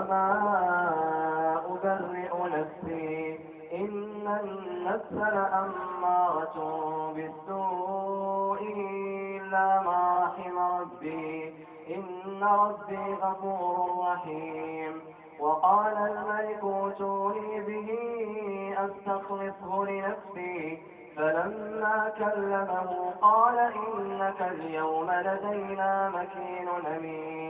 وما أبرئ نفسي إن النفس لأمارة بالسوء إلا ما رحم ربي إن ربي غفور رحيم وقال الملك اوتوني به أستخلصه لنفسي فلما كلمه قال إنك اليوم لدينا مكين أمين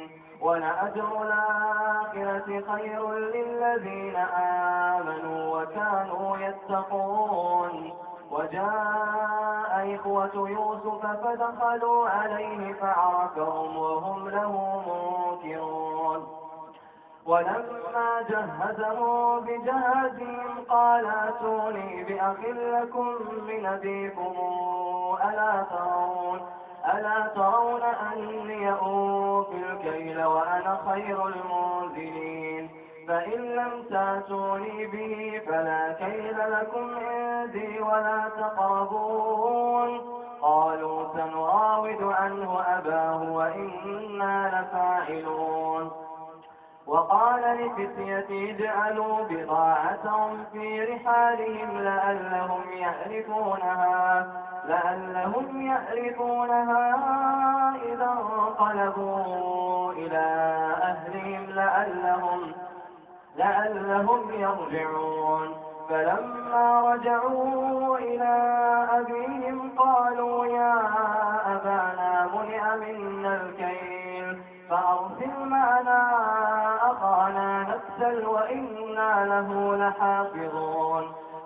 ولأجر الآخرة خير للذين آمنوا وكانوا يتقون. وجاء إخوة يوسف فدخلوا عليه فعرفهم وهم له منكرون. ولما جهزهم بجهازهم قال أتوني بأخ لكم من أبيكم ألا ترون. ألا ترون أني أوفي الكيل وأنا خير المنزلين فإن لم تاتوني به فلا كيل لكم عندي ولا تقربون قالوا سنراود عنه أباه وإنا لفاعلون وقال لفتيتي اجعلوا بضاعتهم في رحالهم لعلهم يعرفونها لعلهم يعرفونها إذا انقلبوا إلى أهلهم لعلهم لعلهم يرجعون. فلما رجعوا إلى أبيهم قالوا يا أبانا منع منا الكيل فأرسل معنا أخانا نكسل وإنا له لحافظون.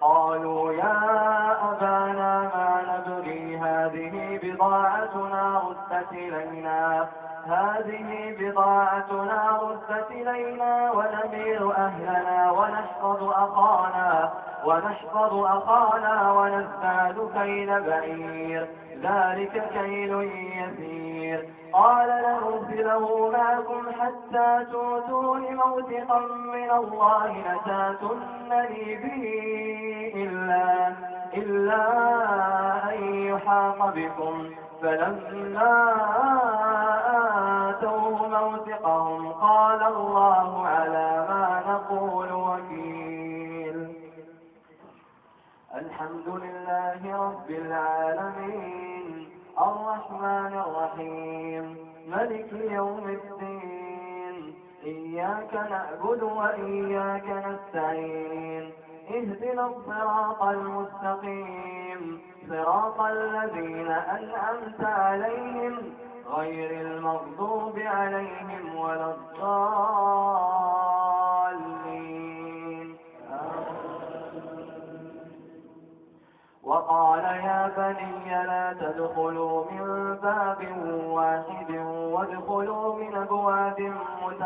قالوا يا أبانا ما نبغي هذه بضاعتنا ردت إلينا. هذه بضاعتنا ردت إلينا ونمير أهلنا ونحفظ أخانا ونحفظ أخانا ونزداد كيل بعير. ذلك كيل يسير. قال لنرسله معكم حتى توتون موثقا من الله لتاتنني به إلا, إلا أن يحاط بكم فلما آتوه موثقهم قال الله على ما نقول وكيل الحمد لله رب العالمين الرحمن الرحيم. ملك يوم الدين. إياك نعبد وإياك نستعين. اهدنا الصراط المستقيم. صراط الذين أنعمت عليهم. غير المغضوب عليهم ولا الضالين. وقال يا بني لا تدخلوا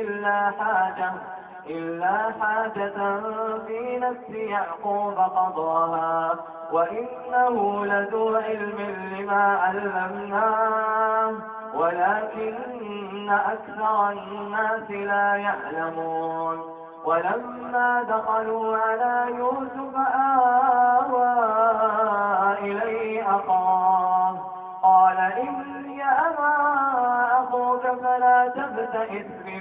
إلا حاجة إلا حاجة في نفس يعقوب قضاها. وإنه لذو علم لما علمناه ولكن أكثر الناس لا يعلمون. ولما دخلوا على يوسف آوى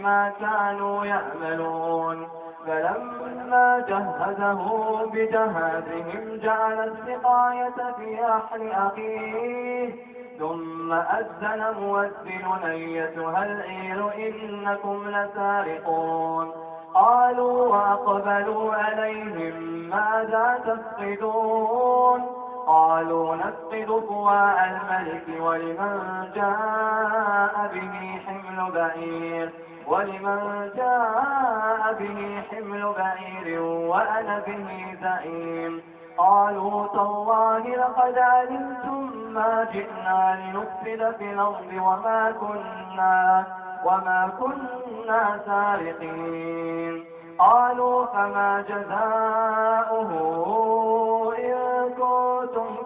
بما كانوا يعملون فلما جهزه بجهازهم جعل السقاية في رحل أخيه. ثم أذن مؤذن أيتها العير إنكم لسارقون. قالوا وأقبلوا عليهم ماذا تفقدون؟ قالوا نفقد طواع الملك ولمن جاء به حمل بعير ولمن جاء به حمل بعير وأنا به زعيم. قالوا تالله لقد علمتم ما جئنا لنفسد في الأرض وما كنا وما كنا سارقين. قالوا فما جزاؤه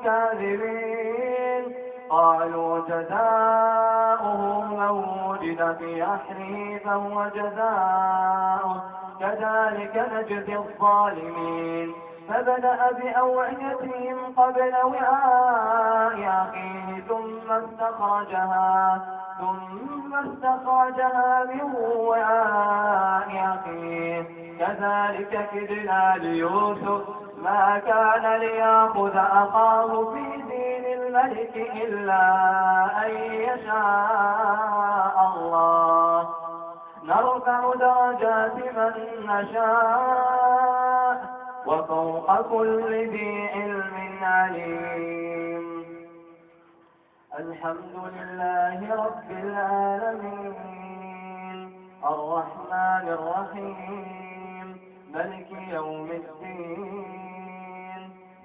كاذبين قالوا جزاؤه من وجد في أحره فهو جزاؤه. كذلك نجزي الظالمين. فبدأ بأوعيتهم قبل وعاء أخيه ثم استخرجها ثم استخرجها من وعاء أخيه. كذلك كدنا ليوسف ما كان ليأخذ أخاه في دين الملك إلا أن يشاء الله. نرفع درجات من نشاء وفوق كل ذي علم عليم. الحمد لله رب العالمين. الرحمن الرحيم. ملك يوم الدين.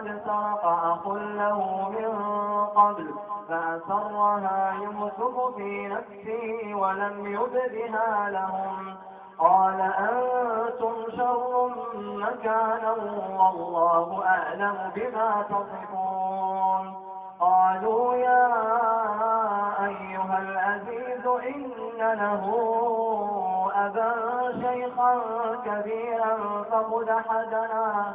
فقد سرق أخ له من قبل فأسرها يوسف في نفسه ولم يبدها لهم. قال أنتم شر مكانا والله أعلم بما تصفون. قالوا يا أيها العزيز إن له أبا شيخا كبيرا فخذ أحدنا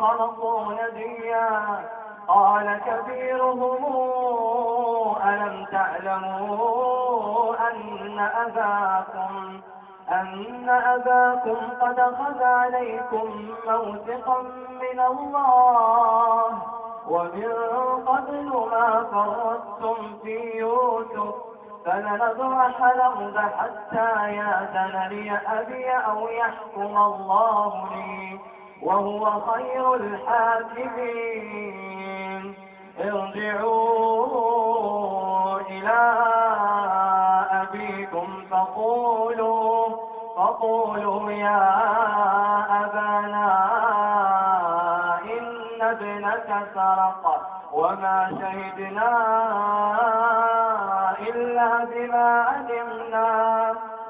خلقوا نجيا قال كبيرهم ألم تعلموا أن أباكم أن أباكم قد أخذ عليكم موثقا من الله ومن قبل ما فرطتم في يوسف فلنبرح الأرض حتى يأذن لي أبي أو يحكم الله لي. وهو خير الحاكمين. ارجعوا إلى أبيكم فقولوا فقولوا يا أبانا إن ابنك سرق وما شهدنا إلا بما علمنا.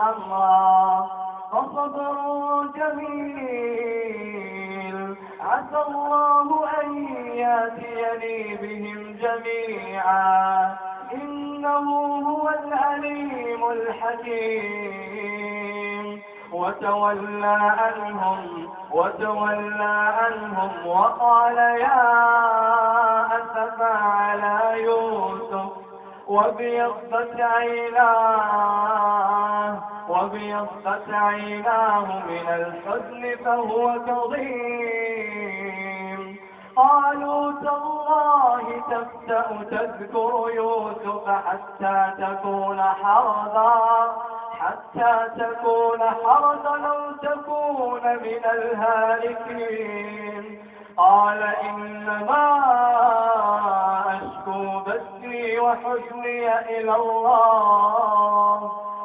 أمرا فصبر جميل. عسى الله أن ياتيني بهم جميعا. إنه هو العليم الحكيم. وتولى عنهم وتولى عنهم وقال يا أسفى على يوسف. وبيضت عيناه وبيضت عيناه من الحزن فهو كظيم قالوا تالله تفتأ تذكر يوسف حتى تكون حرضا حتى تكون حرضا أو تكون من الهالكين قال إنما أشكو بثي وحزني إلى الله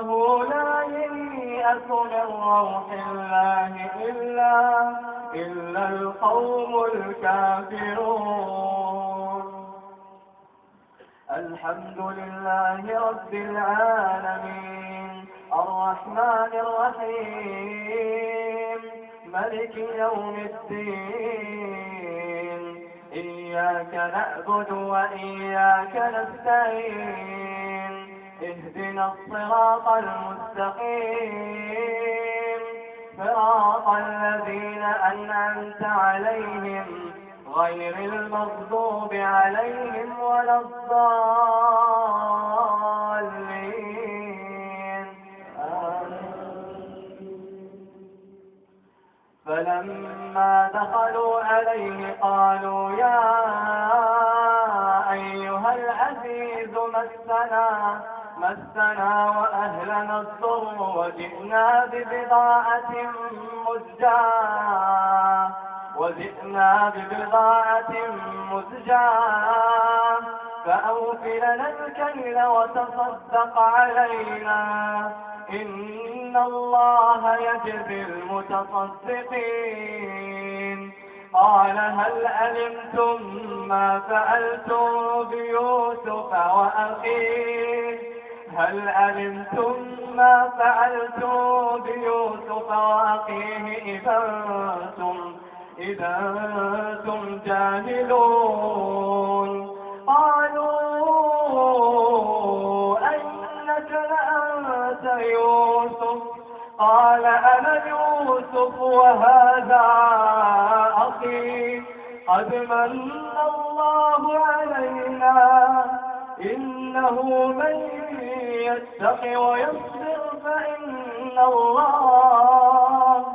إنه لا ييأس من روح الله إلا إلا القوم الكافرون. الحمد لله رب العالمين. الرحمن الرحيم. ملك يوم الدين. إياك نعبد وإياك نستعين. اهدنا الصراط المستقيم. صراط الذين أنعمت عليهم غير المغضوب عليهم ولا الضالين. فلما دخلوا عليه قالوا يا أيها العزيز مسنا مسنا وأهلنا الضر وجئنا ببضاعة مزجاة. وجئنا ببضاعة مزجاة. فأوفلنا الكيل وتصدق علينا. إن الله يجزي المتصدقين. قال هل علمتم ما فعلتم بيوسف وأخيه؟ هل علمتم ما فعلتم بيوسف وأخيه إذا أنتم إذا أنتم جاهلون؟ قالوا أئنك لأنت يوسف؟ قال أنا يوسف وهذا أخي. قد من الله علينا إنه من يتق ويصبر فإن الله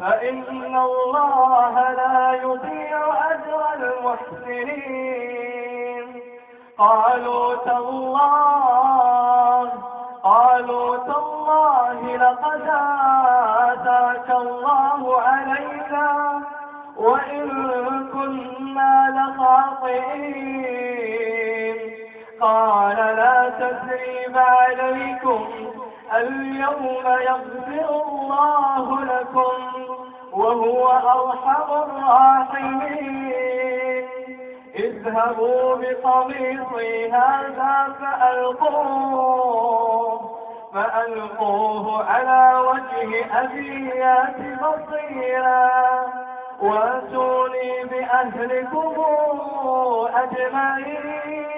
فإن الله لا يضيع أجر المحسنين. قالوا تالله قالوا تالله لقد آتاك الله علينا وإن كنا لخاطئين. قال لا تثريب عليكم. اليوم يغفر الله لكم وهو أرحم الراحمين. اذهبوا بقميصي هذا فألقوه فألقوه على وجه أبي يات بصيرا. واتوني بأهلكم أجمعين.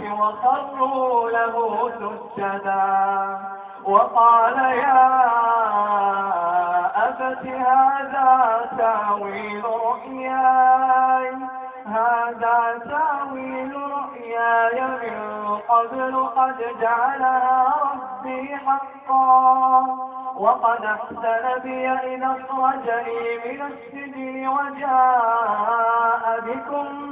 العرش وخروا له سجدا وقال يا أبت هذا تأويل رؤياي هذا تأويل رؤياي من قبل قد جعلها ربي حقا وقد أحسن بي إذا أخرجني من السجن وجاء بكم